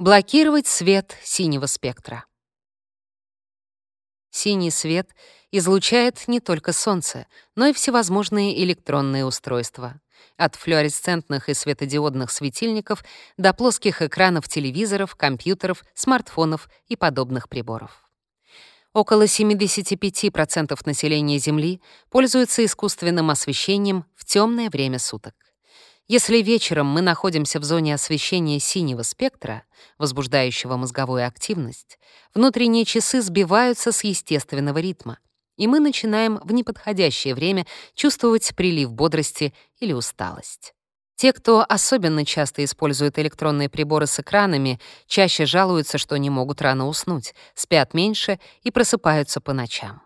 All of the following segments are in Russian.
Блокировать свет синего спектра. Синий свет излучает не только Солнце, но и всевозможные электронные устройства. От флуоресцентных и светодиодных светильников до плоских экранов телевизоров, компьютеров, смартфонов и подобных приборов. Около 75% населения Земли пользуются искусственным освещением в темное время суток. Если вечером мы находимся в зоне освещения синего спектра, возбуждающего мозговую активность, внутренние часы сбиваются с естественного ритма, и мы начинаем в неподходящее время чувствовать прилив бодрости или усталость. Те, кто особенно часто использует электронные приборы с экранами, чаще жалуются, что не могут рано уснуть, спят меньше и просыпаются по ночам.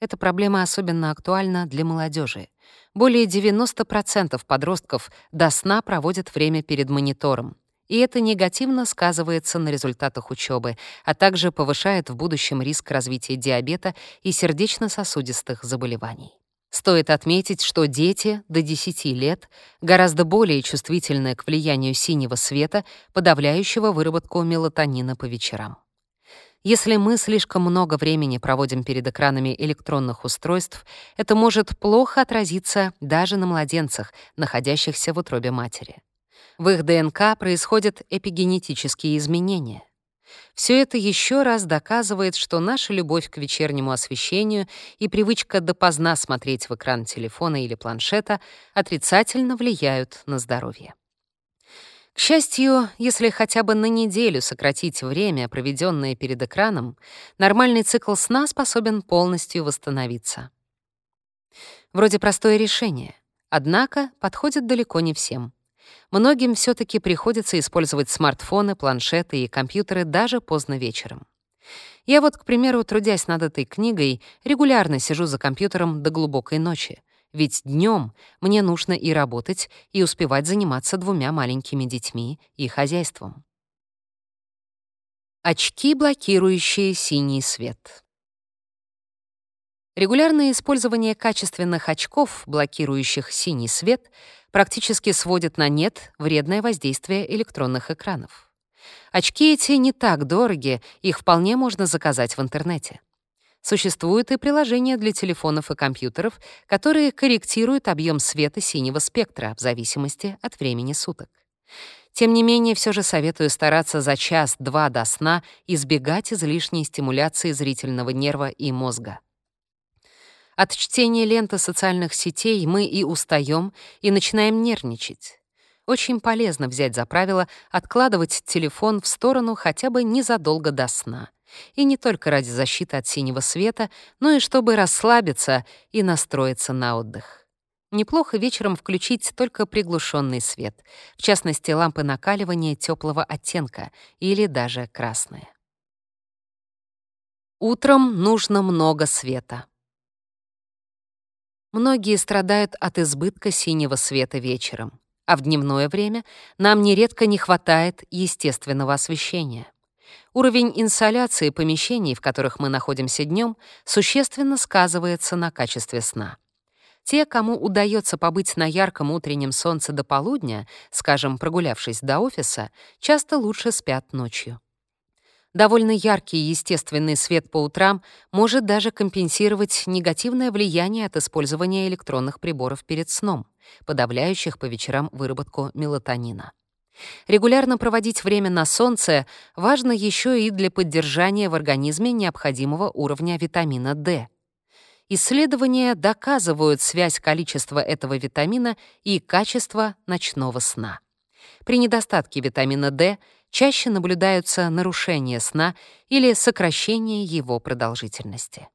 Эта проблема особенно актуальна для молодежи. Более 90% подростков до сна проводят время перед монитором, и это негативно сказывается на результатах учебы, а также повышает в будущем риск развития диабета и сердечно-сосудистых заболеваний. Стоит отметить, что дети до 10 лет гораздо более чувствительны к влиянию синего света, подавляющего выработку мелатонина по вечерам. Если мы слишком много времени проводим перед экранами электронных устройств, это может плохо отразиться даже на младенцах, находящихся в утробе матери. В их ДНК происходят эпигенетические изменения. Все это еще раз доказывает, что наша любовь к вечернему освещению и привычка допоздна смотреть в экран телефона или планшета отрицательно влияют на здоровье. К счастью, если хотя бы на неделю сократить время, проведенное перед экраном, нормальный цикл сна способен полностью восстановиться. Вроде простое решение, однако подходит далеко не всем. Многим все таки приходится использовать смартфоны, планшеты и компьютеры даже поздно вечером. Я вот, к примеру, трудясь над этой книгой, регулярно сижу за компьютером до глубокой ночи, ведь днем мне нужно и работать, и успевать заниматься двумя маленькими детьми и хозяйством. Очки, блокирующие синий свет. Регулярное использование качественных очков, блокирующих синий свет, практически сводит на нет вредное воздействие электронных экранов. Очки эти не так дороги, их вполне можно заказать в интернете. Существуют и приложения для телефонов и компьютеров, которые корректируют объем света синего спектра в зависимости от времени суток. Тем не менее, все же советую стараться за час-два до сна избегать излишней стимуляции зрительного нерва и мозга. От чтения ленты социальных сетей мы и устаем, и начинаем нервничать. Очень полезно взять за правило откладывать телефон в сторону хотя бы незадолго до сна — и не только ради защиты от синего света, но и чтобы расслабиться и настроиться на отдых. Неплохо вечером включить только приглушенный свет, в частности, лампы накаливания теплого оттенка или даже красные. Утром нужно много света. Многие страдают от избытка синего света вечером, а в дневное время нам нередко не хватает естественного освещения. Уровень инсоляции помещений, в которых мы находимся днем, существенно сказывается на качестве сна. Те, кому удается побыть на ярком утреннем солнце до полудня, скажем, прогулявшись до офиса, часто лучше спят ночью. Довольно яркий естественный свет по утрам может даже компенсировать негативное влияние от использования электронных приборов перед сном, подавляющих по вечерам выработку мелатонина. Регулярно проводить время на солнце важно еще и для поддержания в организме необходимого уровня витамина D. Исследования доказывают связь количества этого витамина и качества ночного сна. При недостатке витамина D чаще наблюдаются нарушения сна или сокращение его продолжительности.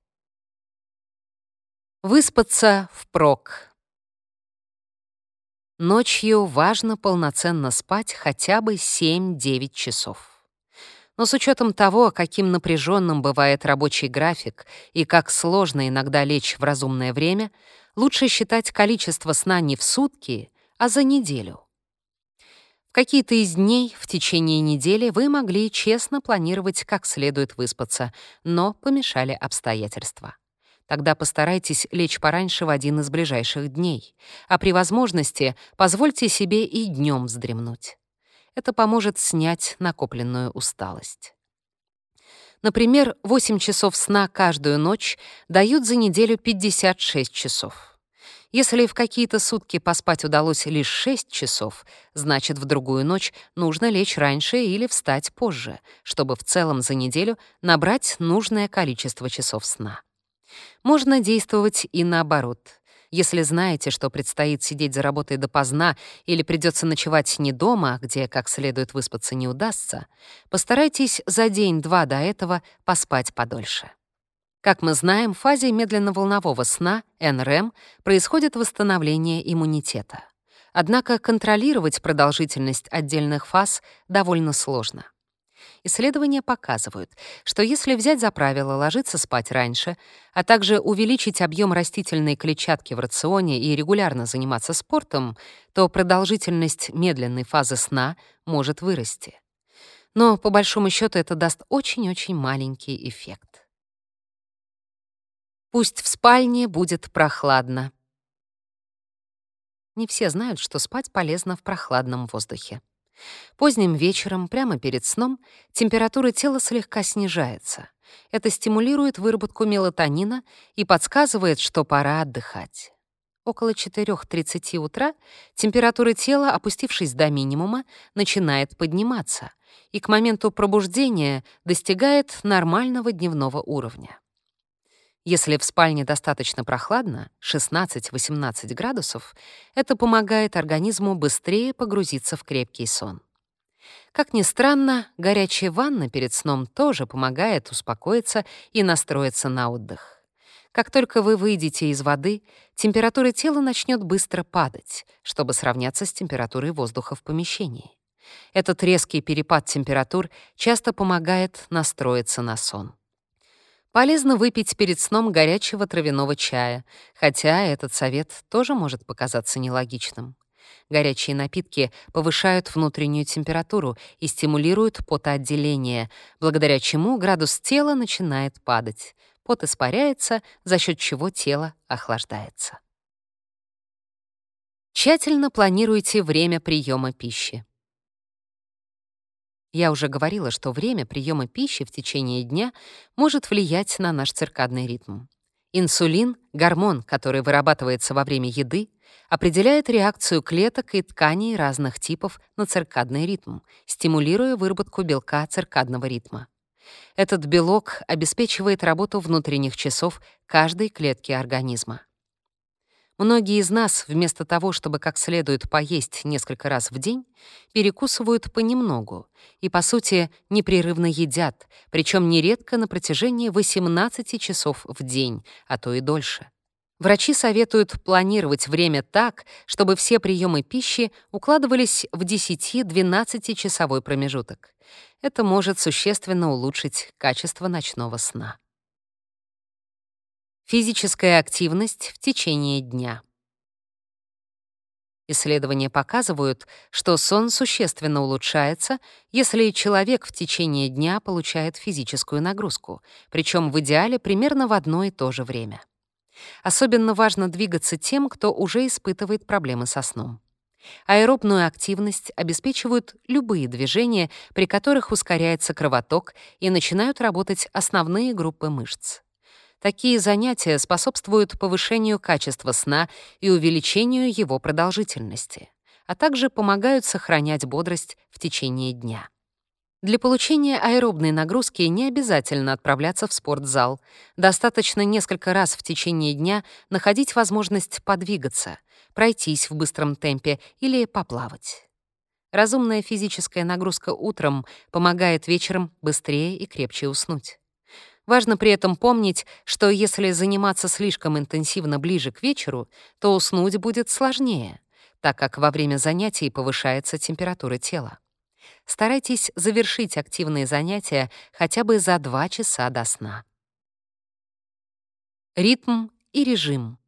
Выспаться впрок. Ночью важно полноценно спать хотя бы 7-9 часов. Но с учетом того, каким напряженным бывает рабочий график и как сложно иногда лечь в разумное время, лучше считать количество сна не в сутки, а за неделю. В какие-то из дней в течение недели вы могли честно планировать, как следует выспаться, но помешали обстоятельства. Тогда постарайтесь лечь пораньше в один из ближайших дней, а при возможности позвольте себе и днем вздремнуть. Это поможет снять накопленную усталость. Например, 8 часов сна каждую ночь дают за неделю 56 часов. Если в какие-то сутки поспать удалось лишь 6 часов, значит, в другую ночь нужно лечь раньше или встать позже, чтобы в целом за неделю набрать нужное количество часов сна. Можно действовать и наоборот. Если знаете, что предстоит сидеть за работой допоздна или придется ночевать не дома, где как следует выспаться не удастся, постарайтесь за день-два до этого поспать подольше. Как мы знаем, в фазе медленно-волнового сна, НРМ, происходит восстановление иммунитета. Однако контролировать продолжительность отдельных фаз довольно сложно. Исследования показывают, что если взять за правило ложиться спать раньше, а также увеличить объем растительной клетчатки в рационе и регулярно заниматься спортом, то продолжительность медленной фазы сна может вырасти. Но по большому счету это даст очень-очень маленький эффект. Пусть в спальне будет прохладно. Не все знают, что спать полезно в прохладном воздухе. Поздним вечером, прямо перед сном, температура тела слегка снижается. Это стимулирует выработку мелатонина и подсказывает, что пора отдыхать. Около 4.30 утра температура тела, опустившись до минимума, начинает подниматься и к моменту пробуждения достигает нормального дневного уровня. Если в спальне достаточно прохладно, 16-18 градусов, это помогает организму быстрее погрузиться в крепкий сон. Как ни странно, горячая ванна перед сном тоже помогает успокоиться и настроиться на отдых. Как только вы выйдете из воды, температура тела начнет быстро падать, чтобы сравняться с температурой воздуха в помещении. Этот резкий перепад температур часто помогает настроиться на сон. Полезно выпить перед сном горячего травяного чая, хотя этот совет тоже может показаться нелогичным. Горячие напитки повышают внутреннюю температуру и стимулируют потоотделение, благодаря чему градус тела начинает падать. Пот испаряется, за счет чего тело охлаждается. Тщательно планируйте время приема пищи. Я уже говорила, что время приема пищи в течение дня может влиять на наш циркадный ритм. Инсулин — гормон, который вырабатывается во время еды, определяет реакцию клеток и тканей разных типов на циркадный ритм, стимулируя выработку белка циркадного ритма. Этот белок обеспечивает работу внутренних часов каждой клетки организма. Многие из нас, вместо того, чтобы как следует поесть несколько раз в день, перекусывают понемногу и, по сути, непрерывно едят, причем нередко на протяжении 18 часов в день, а то и дольше. Врачи советуют планировать время так, чтобы все приемы пищи укладывались в 10-12 часовой промежуток. Это может существенно улучшить качество ночного сна. Физическая активность в течение дня. Исследования показывают, что сон существенно улучшается, если человек в течение дня получает физическую нагрузку, причем в идеале примерно в одно и то же время. Особенно важно двигаться тем, кто уже испытывает проблемы со сном. Аэробную активность обеспечивают любые движения, при которых ускоряется кровоток и начинают работать основные группы мышц. Такие занятия способствуют повышению качества сна и увеличению его продолжительности, а также помогают сохранять бодрость в течение дня. Для получения аэробной нагрузки не обязательно отправляться в спортзал. Достаточно несколько раз в течение дня находить возможность подвигаться, пройтись в быстром темпе или поплавать. Разумная физическая нагрузка утром помогает вечером быстрее и крепче уснуть. Важно при этом помнить, что если заниматься слишком интенсивно ближе к вечеру, то уснуть будет сложнее, так как во время занятий повышается температура тела. Старайтесь завершить активные занятия хотя бы за 2 часа до сна. Ритм и режим.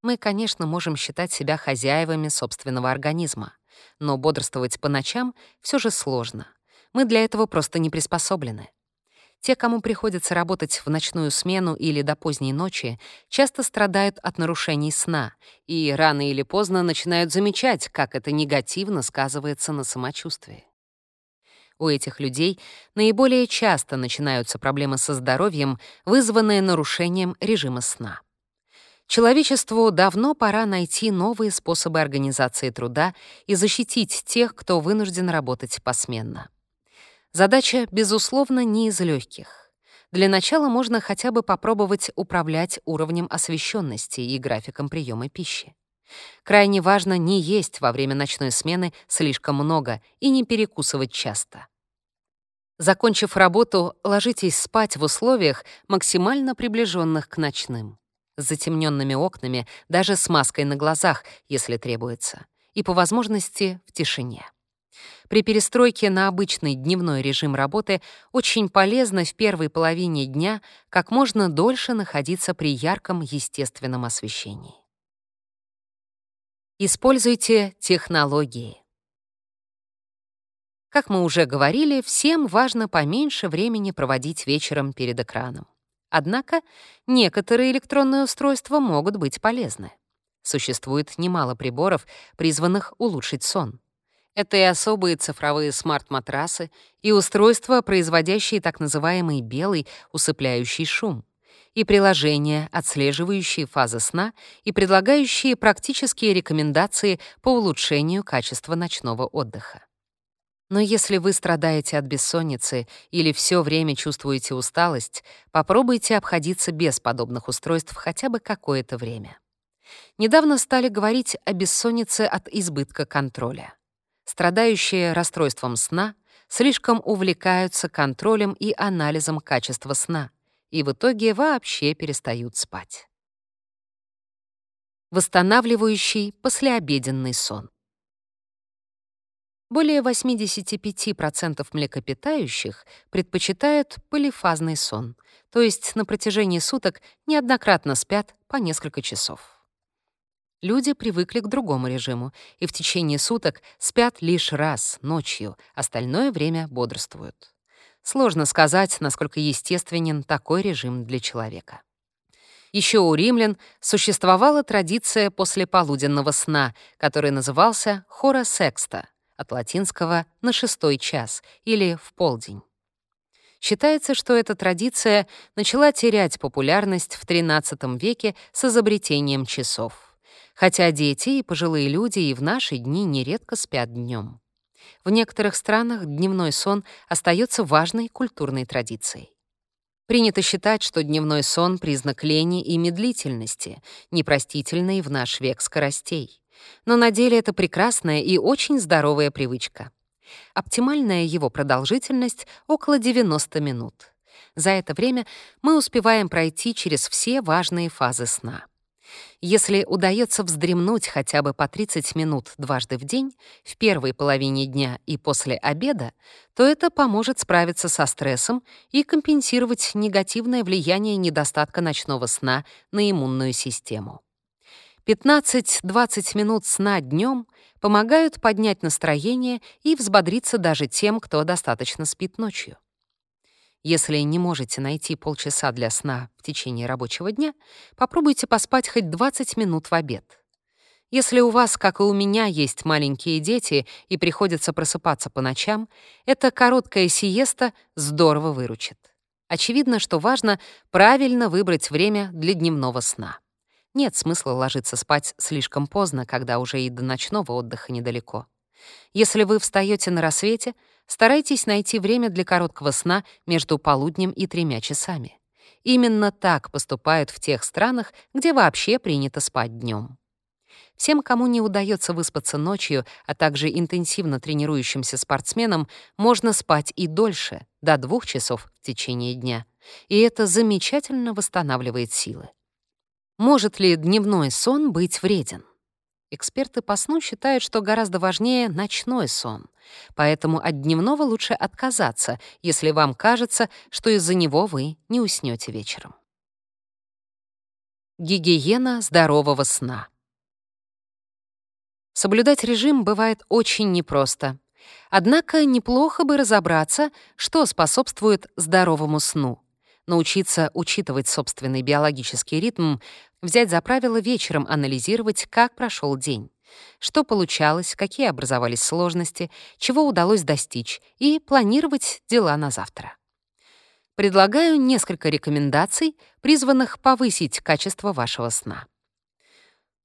Мы, конечно, можем считать себя хозяевами собственного организма, но бодрствовать по ночам все же сложно. Мы для этого просто не приспособлены. Те, кому приходится работать в ночную смену или до поздней ночи, часто страдают от нарушений сна и рано или поздно начинают замечать, как это негативно сказывается на самочувствии. У этих людей наиболее часто начинаются проблемы со здоровьем, вызванные нарушением режима сна. Человечеству давно пора найти новые способы организации труда и защитить тех, кто вынужден работать посменно. Задача, безусловно, не из легких. Для начала можно хотя бы попробовать управлять уровнем освещенности и графиком приема пищи. Крайне важно не есть во время ночной смены слишком много и не перекусывать часто. Закончив работу, ложитесь спать в условиях, максимально приближенных к ночным с затемненными окнами, даже с маской на глазах, если требуется, и по возможности в тишине. При перестройке на обычный дневной режим работы очень полезно в первой половине дня как можно дольше находиться при ярком естественном освещении. Используйте технологии. Как мы уже говорили, всем важно поменьше времени проводить вечером перед экраном. Однако некоторые электронные устройства могут быть полезны. Существует немало приборов, призванных улучшить сон. Это и особые цифровые смарт-матрасы, и устройства, производящие так называемый белый усыпляющий шум, и приложения, отслеживающие фазы сна и предлагающие практические рекомендации по улучшению качества ночного отдыха. Но если вы страдаете от бессонницы или все время чувствуете усталость, попробуйте обходиться без подобных устройств хотя бы какое-то время. Недавно стали говорить о бессоннице от избытка контроля. Страдающие расстройством сна слишком увлекаются контролем и анализом качества сна и в итоге вообще перестают спать. Восстанавливающий послеобеденный сон. Более 85% млекопитающих предпочитают полифазный сон, то есть на протяжении суток неоднократно спят по несколько часов. Люди привыкли к другому режиму и в течение суток спят лишь раз ночью, остальное время бодрствуют. Сложно сказать, насколько естественен такой режим для человека. Еще у римлян существовала традиция после полуденного сна, который назывался хора секста — от латинского «на шестой час» или «в полдень». Считается, что эта традиция начала терять популярность в XIII веке с изобретением часов. Хотя дети и пожилые люди и в наши дни нередко спят днем. В некоторых странах дневной сон остается важной культурной традицией. Принято считать, что дневной сон — признак лени и медлительности, непростительный в наш век скоростей. Но на деле это прекрасная и очень здоровая привычка. Оптимальная его продолжительность — около 90 минут. За это время мы успеваем пройти через все важные фазы сна. Если удается вздремнуть хотя бы по 30 минут дважды в день, в первой половине дня и после обеда, то это поможет справиться со стрессом и компенсировать негативное влияние недостатка ночного сна на иммунную систему. 15-20 минут сна днем помогают поднять настроение и взбодриться даже тем, кто достаточно спит ночью. Если не можете найти полчаса для сна в течение рабочего дня, попробуйте поспать хоть 20 минут в обед. Если у вас, как и у меня, есть маленькие дети и приходится просыпаться по ночам, эта короткая сиеста здорово выручит. Очевидно, что важно правильно выбрать время для дневного сна. Нет смысла ложиться спать слишком поздно, когда уже и до ночного отдыха недалеко. Если вы встаете на рассвете, старайтесь найти время для короткого сна между полуднем и тремя часами. Именно так поступают в тех странах, где вообще принято спать днем. Всем, кому не удается выспаться ночью, а также интенсивно тренирующимся спортсменам, можно спать и дольше, до двух часов в течение дня. И это замечательно восстанавливает силы. Может ли дневной сон быть вреден? Эксперты по сну считают, что гораздо важнее ночной сон, поэтому от дневного лучше отказаться, если вам кажется, что из-за него вы не уснете вечером. Гигиена здорового сна. Соблюдать режим бывает очень непросто. Однако неплохо бы разобраться, что способствует здоровому сну. Научиться учитывать собственный биологический ритм, взять за правило вечером анализировать, как прошел день. Что получалось, какие образовались сложности, чего удалось достичь, и планировать дела на завтра. Предлагаю несколько рекомендаций, призванных повысить качество вашего сна.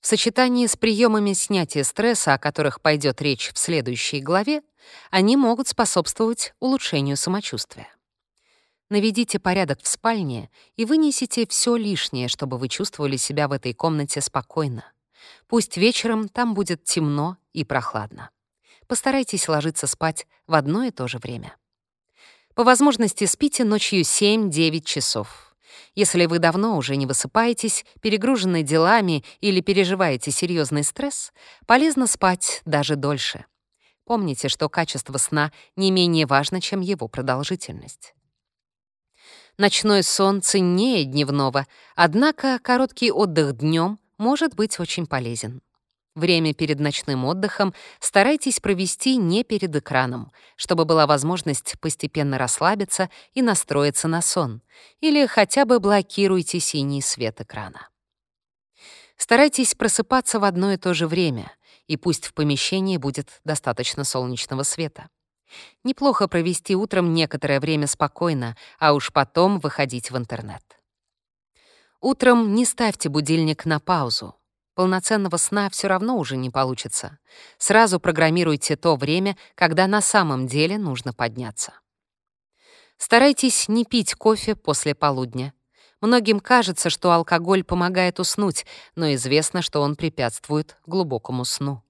В сочетании с приемами снятия стресса, о которых пойдет речь в следующей главе, они могут способствовать улучшению самочувствия. Наведите порядок в спальне и вынесите все лишнее, чтобы вы чувствовали себя в этой комнате спокойно. Пусть вечером там будет темно и прохладно. Постарайтесь ложиться спать в одно и то же время. По возможности спите ночью 7-9 часов. Если вы давно уже не высыпаетесь, перегружены делами или переживаете серьезный стресс, полезно спать даже дольше. Помните, что качество сна не менее важно, чем его продолжительность. Ночной сон ценнее дневного, однако короткий отдых днем может быть очень полезен. Время перед ночным отдыхом старайтесь провести не перед экраном, чтобы была возможность постепенно расслабиться и настроиться на сон, или хотя бы блокируйте синий свет экрана. Старайтесь просыпаться в одно и то же время, и пусть в помещении будет достаточно солнечного света. Неплохо провести утром некоторое время спокойно, а уж потом выходить в интернет. Утром не ставьте будильник на паузу. Полноценного сна все равно уже не получится. Сразу программируйте то время, когда на самом деле нужно подняться. Старайтесь не пить кофе после полудня. Многим кажется, что алкоголь помогает уснуть, но известно, что он препятствует глубокому сну.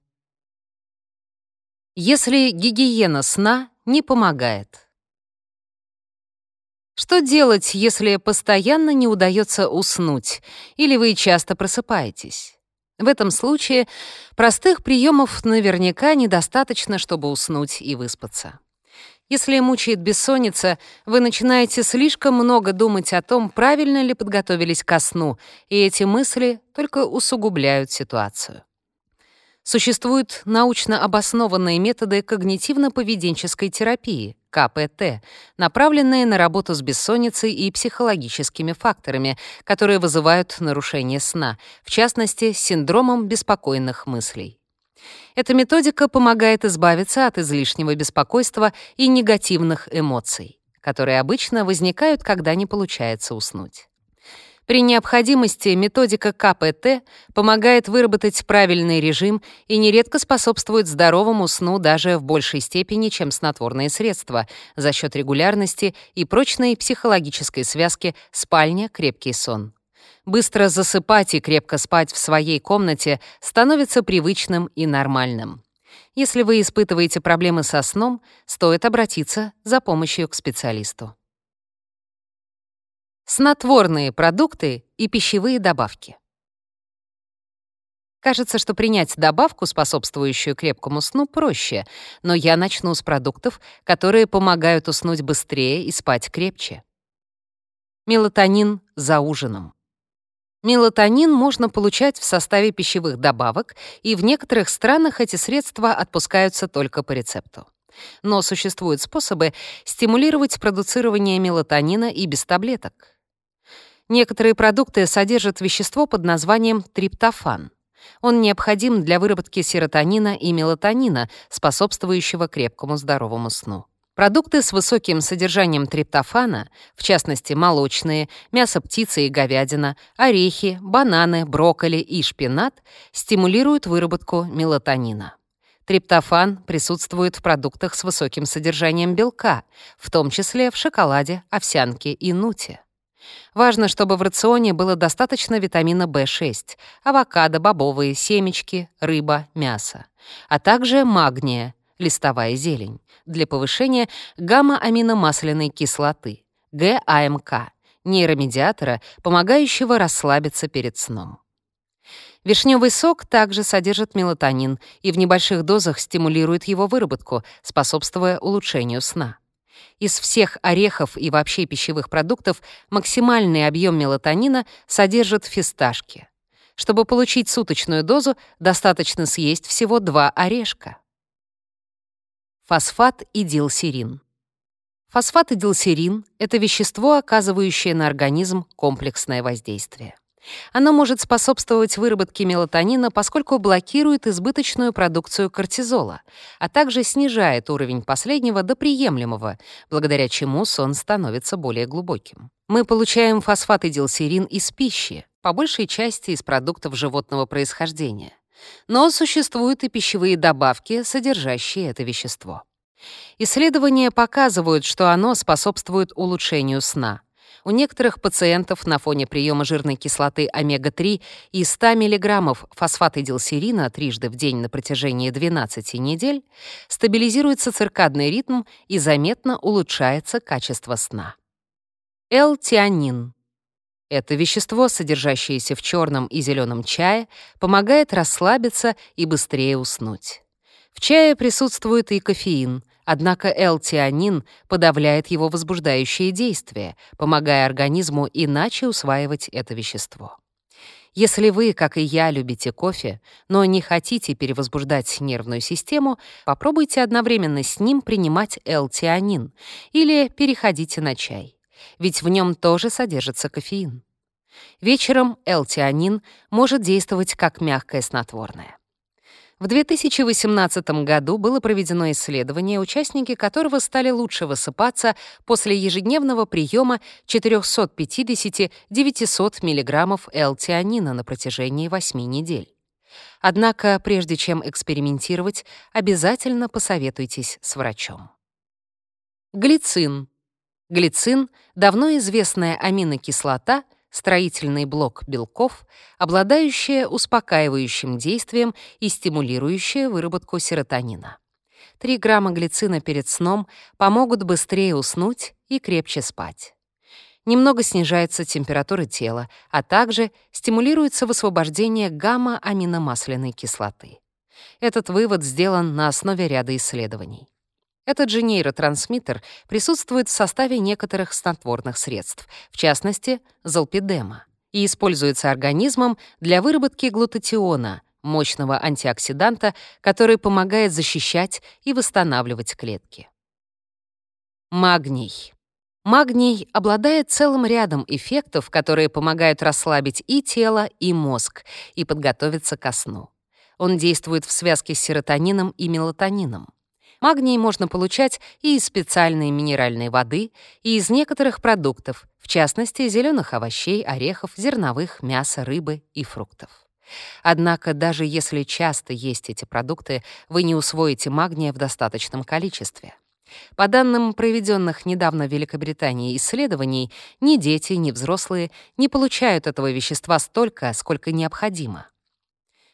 Если гигиена сна не помогает. Что делать, если постоянно не удается уснуть, или вы часто просыпаетесь? В этом случае простых приемов наверняка недостаточно, чтобы уснуть и выспаться. Если мучает бессонница, вы начинаете слишком много думать о том, правильно ли подготовились ко сну, и эти мысли только усугубляют ситуацию. Существуют научно обоснованные методы когнитивно-поведенческой терапии, КПТ, направленные на работу с бессонницей и психологическими факторами, которые вызывают нарушение сна, в частности, синдромом беспокойных мыслей. Эта методика помогает избавиться от излишнего беспокойства и негативных эмоций, которые обычно возникают, когда не получается уснуть. При необходимости методика КПТ помогает выработать правильный режим и нередко способствует здоровому сну даже в большей степени, чем снотворные средства, за счет регулярности и прочной психологической связки спальня-крепкий сон. Быстро засыпать и крепко спать в своей комнате становится привычным и нормальным. Если вы испытываете проблемы со сном, стоит обратиться за помощью к специалисту. Снотворные продукты и пищевые добавки. Кажется, что принять добавку, способствующую крепкому сну, проще, но я начну с продуктов, которые помогают уснуть быстрее и спать крепче. Мелатонин за ужином. Мелатонин можно получать в составе пищевых добавок, и в некоторых странах эти средства отпускаются только по рецепту. Но существуют способы стимулировать продуцирование мелатонина и без таблеток. Некоторые продукты содержат вещество под названием триптофан. Он необходим для выработки серотонина и мелатонина, способствующего крепкому здоровому сну. Продукты с высоким содержанием триптофана, в частности молочные, мясо птицы и говядина, орехи, бананы, брокколи и шпинат, стимулируют выработку мелатонина. Триптофан присутствует в продуктах с высоким содержанием белка, в том числе в шоколаде, овсянке и нуте. Важно, чтобы в рационе было достаточно витамина В6, авокадо, бобовые, семечки, рыба, мясо, а также магния, листовая зелень, для повышения гамма-аминомасляной кислоты, ГАМК, нейромедиатора, помогающего расслабиться перед сном. Вишневый сок также содержит мелатонин и в небольших дозах стимулирует его выработку, способствуя улучшению сна. Из всех орехов и вообще пищевых продуктов максимальный объем мелатонина содержат фисташки. Чтобы получить суточную дозу, достаточно съесть всего два орешка. Фосфат-идилсерин. Фосфат-идилсерин — это вещество, оказывающее на организм комплексное воздействие. Оно может способствовать выработке мелатонина, поскольку блокирует избыточную продукцию кортизола, а также снижает уровень последнего до приемлемого, благодаря чему сон становится более глубоким. Мы получаем фосфатидилсерин из пищи, по большей части из продуктов животного происхождения. Но существуют и пищевые добавки, содержащие это вещество. Исследования показывают, что оно способствует улучшению сна, у некоторых пациентов на фоне приема жирной кислоты омега-3 и 100 мг фосфатидилсерина трижды в день на протяжении 12 недель стабилизируется циркадный ритм и заметно улучшается качество сна. Л-тианин. Это вещество, содержащееся в черном и зеленом чае, помогает расслабиться и быстрее уснуть. В чае присутствует и кофеин, Однако L-тианин подавляет его возбуждающее действие, помогая организму иначе усваивать это вещество. Если вы, как и я, любите кофе, но не хотите перевозбуждать нервную систему, попробуйте одновременно с ним принимать L-тианин или переходите на чай, ведь в нем тоже содержится кофеин. Вечером L-тианин может действовать как мягкое снотворное. В 2018 году было проведено исследование, участники которого стали лучше высыпаться после ежедневного приема 450-900 мг L-тианина на протяжении 8 недель. Однако, прежде чем экспериментировать, обязательно посоветуйтесь с врачом. Глицин. Глицин — давно известная аминокислота — строительный блок белков, обладающая успокаивающим действием и стимулирующая выработку серотонина. 3 грамма глицина перед сном помогут быстрее уснуть и крепче спать. Немного снижается температура тела, а также стимулируется высвобождение гамма-аминомасляной кислоты. Этот вывод сделан на основе ряда исследований. Этот же нейротрансмиттер присутствует в составе некоторых снотворных средств, в частности, золпидема, и используется организмом для выработки глутатиона, мощного антиоксиданта, который помогает защищать и восстанавливать клетки. Магний. Магний обладает целым рядом эффектов, которые помогают расслабить и тело, и мозг, и подготовиться ко сну. Он действует в связке с серотонином и мелатонином. Магний можно получать и из специальной минеральной воды, и из некоторых продуктов, в частности, зеленых овощей, орехов, зерновых, мяса, рыбы и фруктов. Однако даже если часто есть эти продукты, вы не усвоите магния в достаточном количестве. По данным проведенных недавно в Великобритании исследований, ни дети, ни взрослые не получают этого вещества столько, сколько необходимо.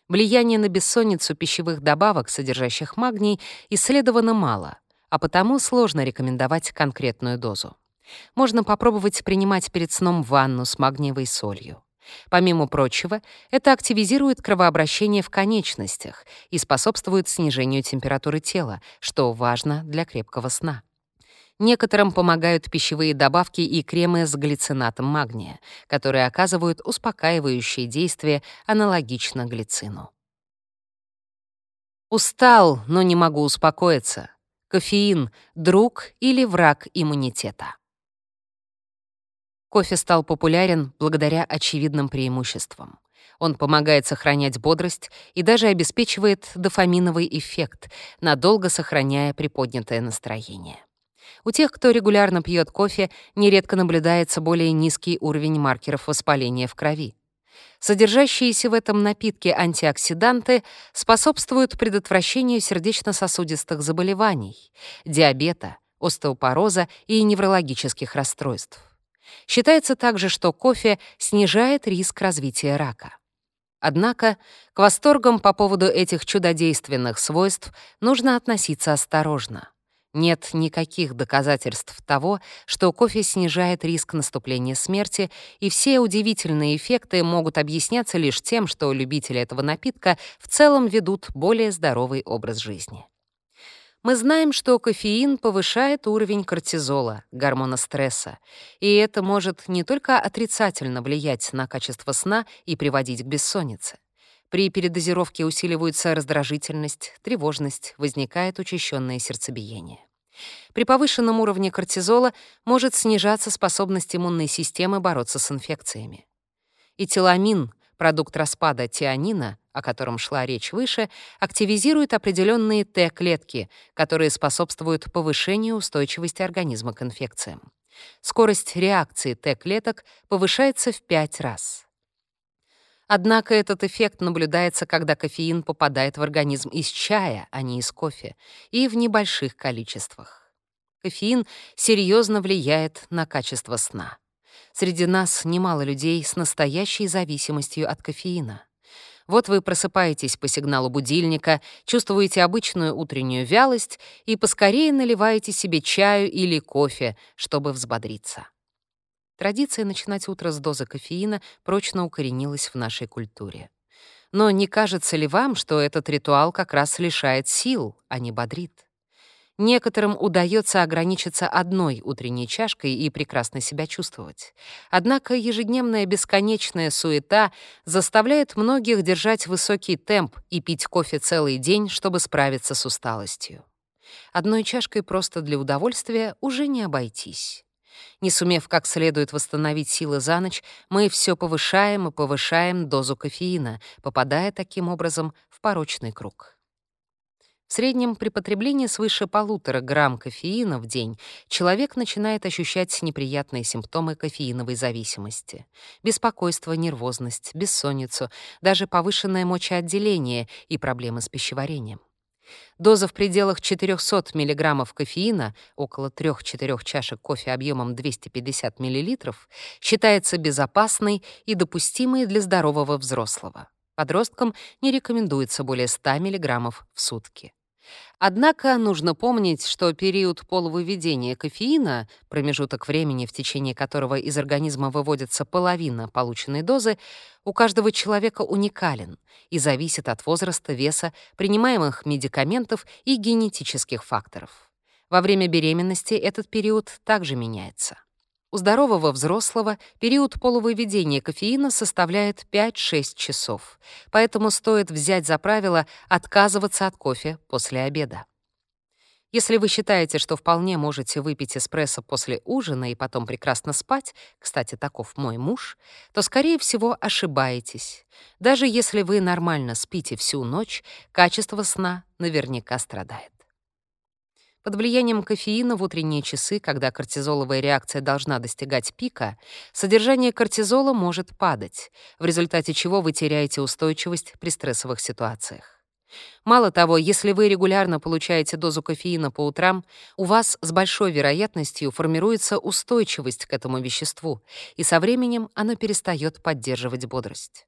Влияние на бессонницу пищевых добавок, содержащих магний, исследовано мало, а потому сложно рекомендовать конкретную дозу. Можно попробовать принимать перед сном ванну с магниевой солью. Помимо прочего, это активизирует кровообращение в конечностях и способствует снижению температуры тела, что важно для крепкого сна. Некоторым помогают пищевые добавки и кремы с глицинатом магния, которые оказывают успокаивающее действие аналогично глицину. Устал, но не могу успокоиться. Кофеин — друг или враг иммунитета. Кофе стал популярен благодаря очевидным преимуществам. Он помогает сохранять бодрость и даже обеспечивает дофаминовый эффект, надолго сохраняя приподнятое настроение. У тех, кто регулярно пьет кофе, нередко наблюдается более низкий уровень маркеров воспаления в крови. Содержащиеся в этом напитке антиоксиданты способствуют предотвращению сердечно-сосудистых заболеваний, диабета, остеопороза и неврологических расстройств. Считается также, что кофе снижает риск развития рака. Однако к восторгам по поводу этих чудодейственных свойств нужно относиться осторожно. Нет никаких доказательств того, что кофе снижает риск наступления смерти, и все удивительные эффекты могут объясняться лишь тем, что любители этого напитка в целом ведут более здоровый образ жизни. Мы знаем, что кофеин повышает уровень кортизола, гормона стресса, и это может не только отрицательно влиять на качество сна и приводить к бессоннице. При передозировке усиливаются раздражительность, тревожность, возникает учащенное сердцебиение. При повышенном уровне кортизола может снижаться способность иммунной системы бороться с инфекциями. Этиламин, продукт распада тианина, о котором шла речь выше, активизирует определенные Т-клетки, которые способствуют повышению устойчивости организма к инфекциям. Скорость реакции Т-клеток повышается в 5 раз. Однако этот эффект наблюдается, когда кофеин попадает в организм из чая, а не из кофе, и в небольших количествах. Кофеин серьезно влияет на качество сна. Среди нас немало людей с настоящей зависимостью от кофеина. Вот вы просыпаетесь по сигналу будильника, чувствуете обычную утреннюю вялость и поскорее наливаете себе чаю или кофе, чтобы взбодриться. Традиция начинать утро с дозы кофеина прочно укоренилась в нашей культуре. Но не кажется ли вам, что этот ритуал как раз лишает сил, а не бодрит? Некоторым удается ограничиться одной утренней чашкой и прекрасно себя чувствовать. Однако ежедневная бесконечная суета заставляет многих держать высокий темп и пить кофе целый день, чтобы справиться с усталостью. Одной чашкой просто для удовольствия уже не обойтись. Не сумев как следует восстановить силы за ночь, мы все повышаем и повышаем дозу кофеина, попадая таким образом в порочный круг. В среднем при потреблении свыше полутора грамм кофеина в день человек начинает ощущать неприятные симптомы кофеиновой зависимости. Беспокойство, нервозность, бессонницу, даже повышенное мочеотделение и проблемы с пищеварением. Доза в пределах 400 мг кофеина, около 3-4 чашек кофе объемом 250 мл, считается безопасной и допустимой для здорового взрослого. Подросткам не рекомендуется более 100 мг в сутки. Однако нужно помнить, что период полувыведения кофеина, промежуток времени, в течение которого из организма выводится половина полученной дозы, у каждого человека уникален и зависит от возраста, веса, принимаемых медикаментов и генетических факторов. Во время беременности этот период также меняется. У здорового взрослого период полувыведения кофеина составляет 5-6 часов, поэтому стоит взять за правило отказываться от кофе после обеда. Если вы считаете, что вполне можете выпить эспрессо после ужина и потом прекрасно спать, кстати, таков мой муж, то, скорее всего, ошибаетесь. Даже если вы нормально спите всю ночь, качество сна наверняка страдает. Под влиянием кофеина в утренние часы, когда кортизоловая реакция должна достигать пика, содержание кортизола может падать, в результате чего вы теряете устойчивость при стрессовых ситуациях. Мало того, если вы регулярно получаете дозу кофеина по утрам, у вас с большой вероятностью формируется устойчивость к этому веществу, и со временем оно перестает поддерживать бодрость.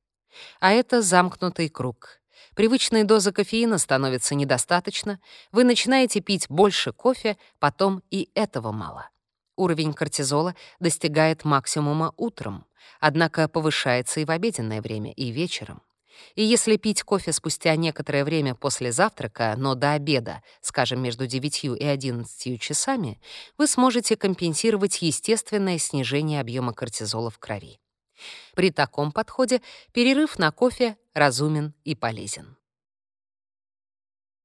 А это замкнутый круг — Привычной дозы кофеина становится недостаточно, вы начинаете пить больше кофе, потом и этого мало. Уровень кортизола достигает максимума утром, однако повышается и в обеденное время, и вечером. И если пить кофе спустя некоторое время после завтрака, но до обеда, скажем, между 9 и 11 часами, вы сможете компенсировать естественное снижение объема кортизола в крови. При таком подходе перерыв на кофе разумен и полезен.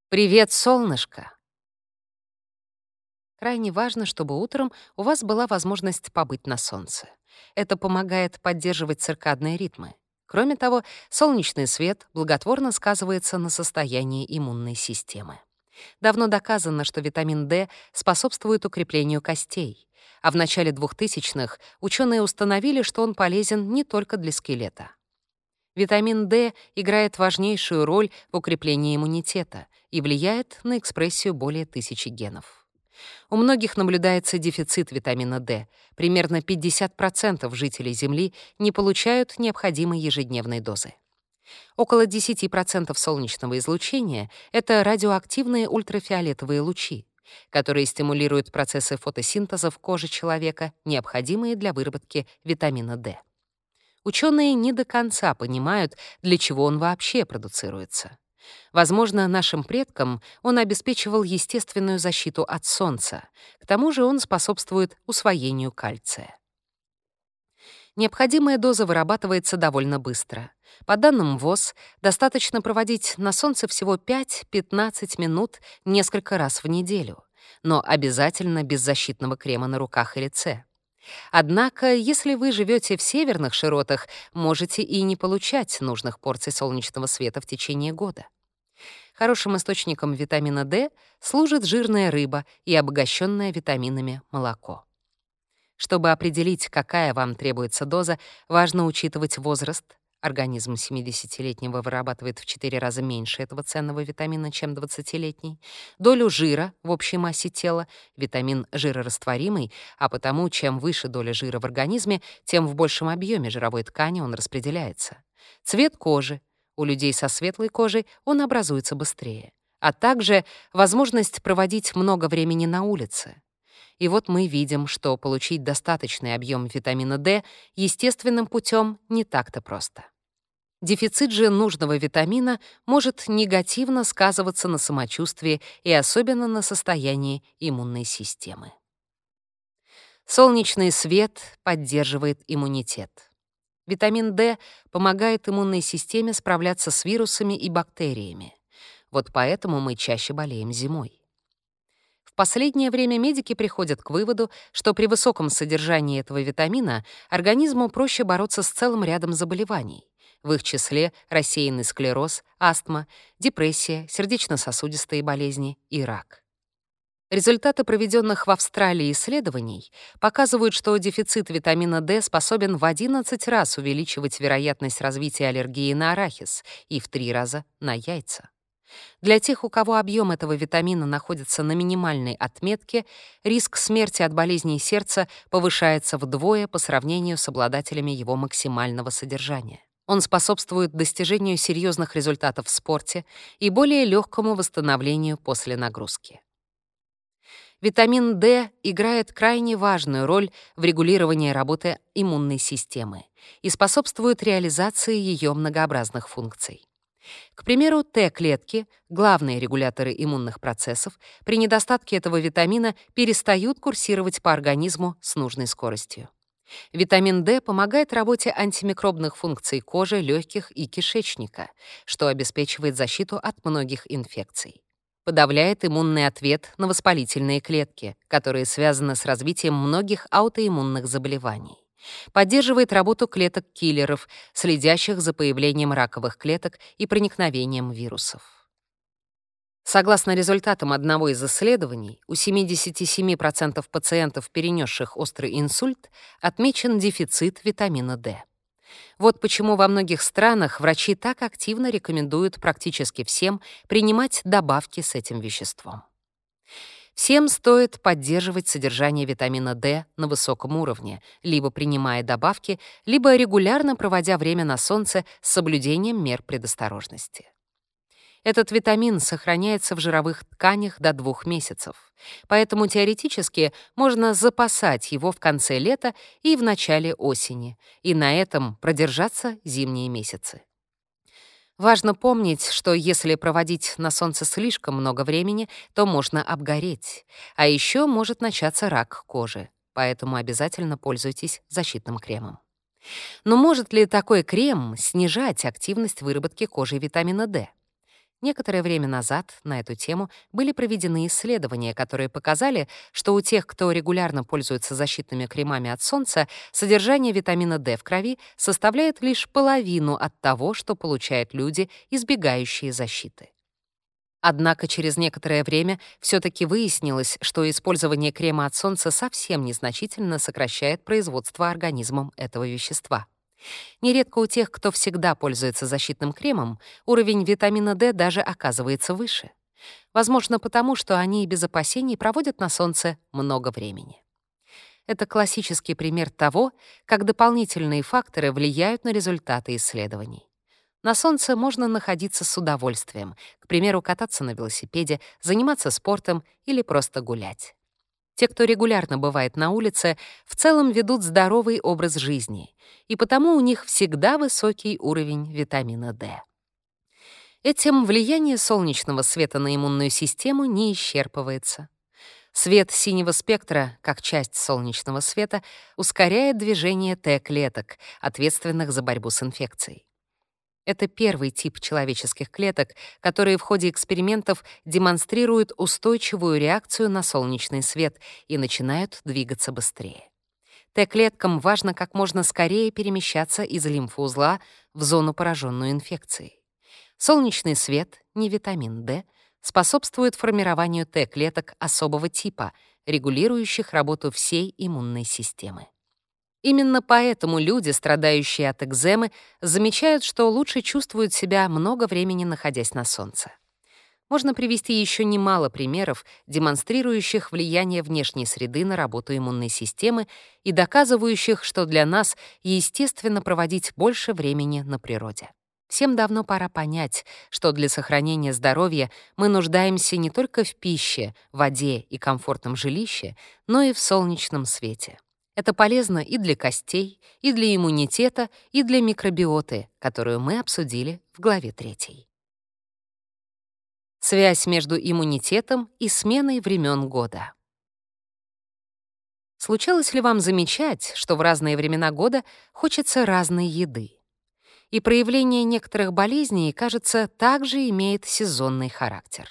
Привет, солнышко! Крайне важно, чтобы утром у вас была возможность побыть на солнце. Это помогает поддерживать циркадные ритмы. Кроме того, солнечный свет благотворно сказывается на состоянии иммунной системы. Давно доказано, что витамин D способствует укреплению костей, а в начале 2000-х ученые установили, что он полезен не только для скелета. Витамин D играет важнейшую роль в укреплении иммунитета и влияет на экспрессию более тысячи генов. У многих наблюдается дефицит витамина D. Примерно 50% жителей Земли не получают необходимой ежедневной дозы. Около 10% солнечного излучения — это радиоактивные ультрафиолетовые лучи, которые стимулируют процессы фотосинтеза в коже человека, необходимые для выработки витамина D. Ученые не до конца понимают, для чего он вообще продуцируется. Возможно, нашим предкам он обеспечивал естественную защиту от солнца. К тому же он способствует усвоению кальция. Необходимая доза вырабатывается довольно быстро. По данным ВОЗ, достаточно проводить на солнце всего 5-15 минут несколько раз в неделю, но обязательно без защитного крема на руках и лице. Однако, если вы живете в северных широтах, можете и не получать нужных порций солнечного света в течение года. Хорошим источником витамина D служит жирная рыба и обогащенное витаминами молоко. Чтобы определить, какая вам требуется доза, важно учитывать возраст. Организм 70-летнего вырабатывает в 4 раза меньше этого ценного витамина, чем 20-летний. Долю жира в общей массе тела. Витамин жирорастворимый, а потому чем выше доля жира в организме, тем в большем объеме жировой ткани он распределяется. Цвет кожи. У людей со светлой кожей он образуется быстрее. А также возможность проводить много времени на улице. И вот мы видим, что получить достаточный объем витамина D естественным путем не так-то просто. Дефицит же нужного витамина может негативно сказываться на самочувствии и особенно на состоянии иммунной системы. Солнечный свет поддерживает иммунитет. Витамин D помогает иммунной системе справляться с вирусами и бактериями. Вот поэтому мы чаще болеем зимой последнее время медики приходят к выводу, что при высоком содержании этого витамина организму проще бороться с целым рядом заболеваний. В их числе рассеянный склероз, астма, депрессия, сердечно-сосудистые болезни и рак. Результаты проведенных в Австралии исследований показывают, что дефицит витамина D способен в 11 раз увеличивать вероятность развития аллергии на арахис и в 3 раза на яйца. Для тех, у кого объем этого витамина находится на минимальной отметке, риск смерти от болезней сердца повышается вдвое по сравнению с обладателями его максимального содержания. Он способствует достижению серьезных результатов в спорте и более легкому восстановлению после нагрузки. Витамин D играет крайне важную роль в регулировании работы иммунной системы и способствует реализации ее многообразных функций. К примеру, Т-клетки, главные регуляторы иммунных процессов, при недостатке этого витамина перестают курсировать по организму с нужной скоростью. Витамин D помогает работе антимикробных функций кожи, легких и кишечника, что обеспечивает защиту от многих инфекций. Подавляет иммунный ответ на воспалительные клетки, которые связаны с развитием многих аутоиммунных заболеваний. Поддерживает работу клеток-киллеров, следящих за появлением раковых клеток и проникновением вирусов. Согласно результатам одного из исследований, у 77% пациентов, перенесших острый инсульт, отмечен дефицит витамина D. Вот почему во многих странах врачи так активно рекомендуют практически всем принимать добавки с этим веществом. Всем стоит поддерживать содержание витамина D на высоком уровне, либо принимая добавки, либо регулярно проводя время на солнце с соблюдением мер предосторожности. Этот витамин сохраняется в жировых тканях до двух месяцев, поэтому теоретически можно запасать его в конце лета и в начале осени, и на этом продержаться зимние месяцы. Важно помнить, что если проводить на солнце слишком много времени, то можно обгореть, а еще может начаться рак кожи, поэтому обязательно пользуйтесь защитным кремом. Но может ли такой крем снижать активность выработки кожи витамина D? Некоторое время назад на эту тему были проведены исследования, которые показали, что у тех, кто регулярно пользуется защитными кремами от солнца, содержание витамина D в крови составляет лишь половину от того, что получают люди, избегающие защиты. Однако через некоторое время все таки выяснилось, что использование крема от солнца совсем незначительно сокращает производство организмом этого вещества. Нередко у тех, кто всегда пользуется защитным кремом, уровень витамина D даже оказывается выше. Возможно, потому что они без опасений проводят на солнце много времени. Это классический пример того, как дополнительные факторы влияют на результаты исследований. На солнце можно находиться с удовольствием, к примеру, кататься на велосипеде, заниматься спортом или просто гулять. Те, кто регулярно бывает на улице, в целом ведут здоровый образ жизни, и потому у них всегда высокий уровень витамина D. Этим влияние солнечного света на иммунную систему не исчерпывается. Свет синего спектра, как часть солнечного света, ускоряет движение Т-клеток, ответственных за борьбу с инфекцией. Это первый тип человеческих клеток, которые в ходе экспериментов демонстрируют устойчивую реакцию на солнечный свет и начинают двигаться быстрее. Т-клеткам важно как можно скорее перемещаться из лимфоузла в зону, пораженную инфекцией. Солнечный свет, не витамин D, способствует формированию Т-клеток особого типа, регулирующих работу всей иммунной системы. Именно поэтому люди, страдающие от экземы, замечают, что лучше чувствуют себя много времени находясь на солнце. Можно привести еще немало примеров, демонстрирующих влияние внешней среды на работу иммунной системы и доказывающих, что для нас естественно проводить больше времени на природе. Всем давно пора понять, что для сохранения здоровья мы нуждаемся не только в пище, воде и комфортном жилище, но и в солнечном свете. Это полезно и для костей, и для иммунитета, и для микробиоты, которую мы обсудили в главе 3. Связь между иммунитетом и сменой времен года. Случалось ли вам замечать, что в разные времена года хочется разной еды? И проявление некоторых болезней, кажется, также имеет сезонный характер.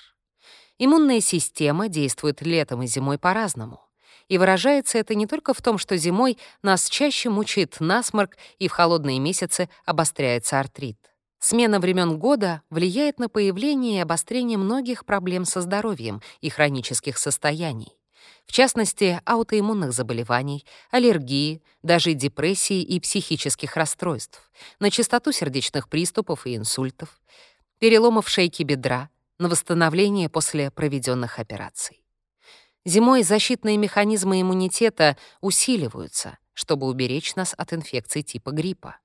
Иммунная система действует летом и зимой по-разному. И выражается это не только в том, что зимой нас чаще мучает насморк и в холодные месяцы обостряется артрит. Смена времен года влияет на появление и обострение многих проблем со здоровьем и хронических состояний. В частности, аутоиммунных заболеваний, аллергии, даже депрессии и психических расстройств, на частоту сердечных приступов и инсультов, переломов шейки бедра, на восстановление после проведенных операций. Зимой защитные механизмы иммунитета усиливаются, чтобы уберечь нас от инфекций типа гриппа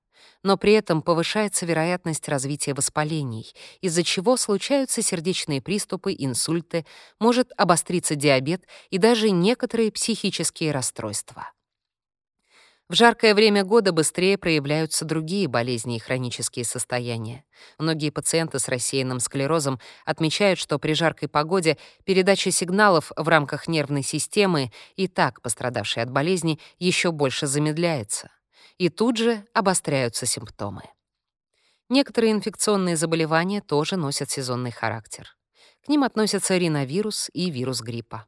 но при этом повышается вероятность развития воспалений, из-за чего случаются сердечные приступы, инсульты, может обостриться диабет и даже некоторые психические расстройства. В жаркое время года быстрее проявляются другие болезни и хронические состояния. Многие пациенты с рассеянным склерозом отмечают, что при жаркой погоде передача сигналов в рамках нервной системы, и так пострадавшей от болезни, еще больше замедляется и тут же обостряются симптомы. Некоторые инфекционные заболевания тоже носят сезонный характер. К ним относятся риновирус и вирус гриппа.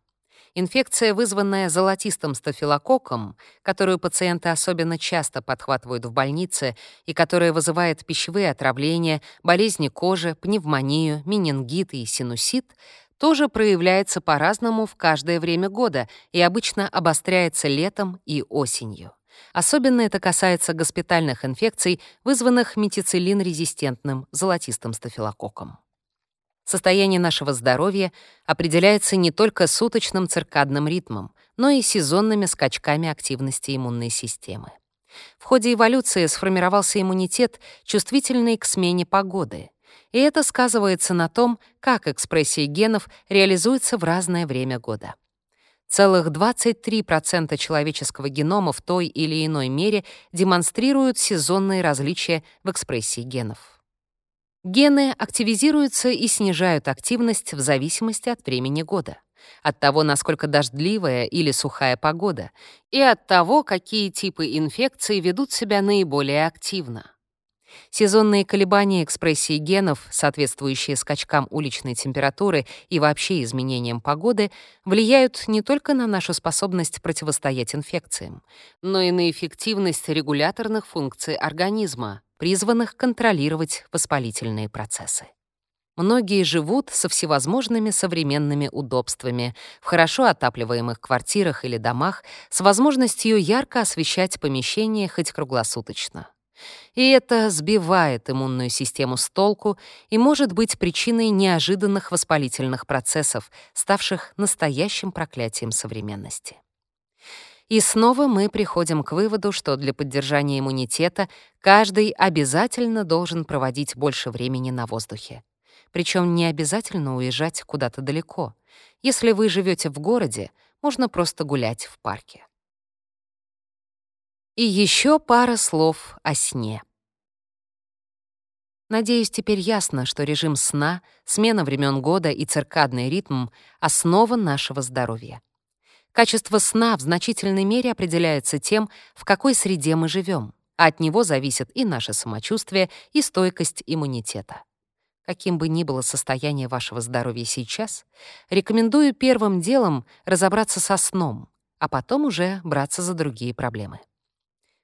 Инфекция, вызванная золотистым стафилококком, которую пациенты особенно часто подхватывают в больнице и которая вызывает пищевые отравления, болезни кожи, пневмонию, менингит и синусит, тоже проявляется по-разному в каждое время года и обычно обостряется летом и осенью. Особенно это касается госпитальных инфекций, вызванных метицилин-резистентным золотистым стафилококком. Состояние нашего здоровья определяется не только суточным циркадным ритмом, но и сезонными скачками активности иммунной системы. В ходе эволюции сформировался иммунитет, чувствительный к смене погоды, и это сказывается на том, как экспрессия генов реализуется в разное время года. Целых 23% человеческого генома в той или иной мере демонстрируют сезонные различия в экспрессии генов. Гены активизируются и снижают активность в зависимости от времени года, от того, насколько дождливая или сухая погода, и от того, какие типы инфекций ведут себя наиболее активно. Сезонные колебания экспрессии генов, соответствующие скачкам уличной температуры и вообще изменениям погоды, влияют не только на нашу способность противостоять инфекциям, но и на эффективность регуляторных функций организма, призванных контролировать воспалительные процессы. Многие живут со всевозможными современными удобствами в хорошо отапливаемых квартирах или домах с возможностью ярко освещать помещение хоть круглосуточно. И это сбивает иммунную систему с толку и может быть причиной неожиданных воспалительных процессов, ставших настоящим проклятием современности. И снова мы приходим к выводу, что для поддержания иммунитета каждый обязательно должен проводить больше времени на воздухе. Причем не обязательно уезжать куда-то далеко. Если вы живете в городе, можно просто гулять в парке. И еще пара слов о сне. Надеюсь, теперь ясно, что режим сна, смена времен года и циркадный ритм — основа нашего здоровья. Качество сна в значительной мере определяется тем, в какой среде мы живем, а от него зависит и наше самочувствие, и стойкость иммунитета. Каким бы ни было состояние вашего здоровья сейчас, рекомендую первым делом разобраться со сном, а потом уже браться за другие проблемы.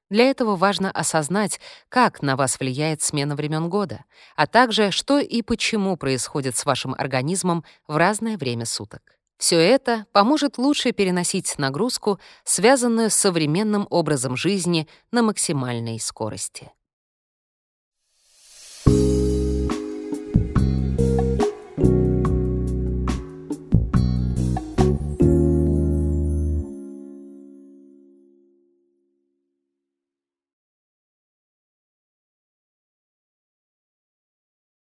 Для этого важно осознать, как на вас влияет смена времен года, а также что и почему происходит с вашим организмом в разное время суток. Все это поможет лучше переносить нагрузку, связанную с современным образом жизни на максимальной скорости.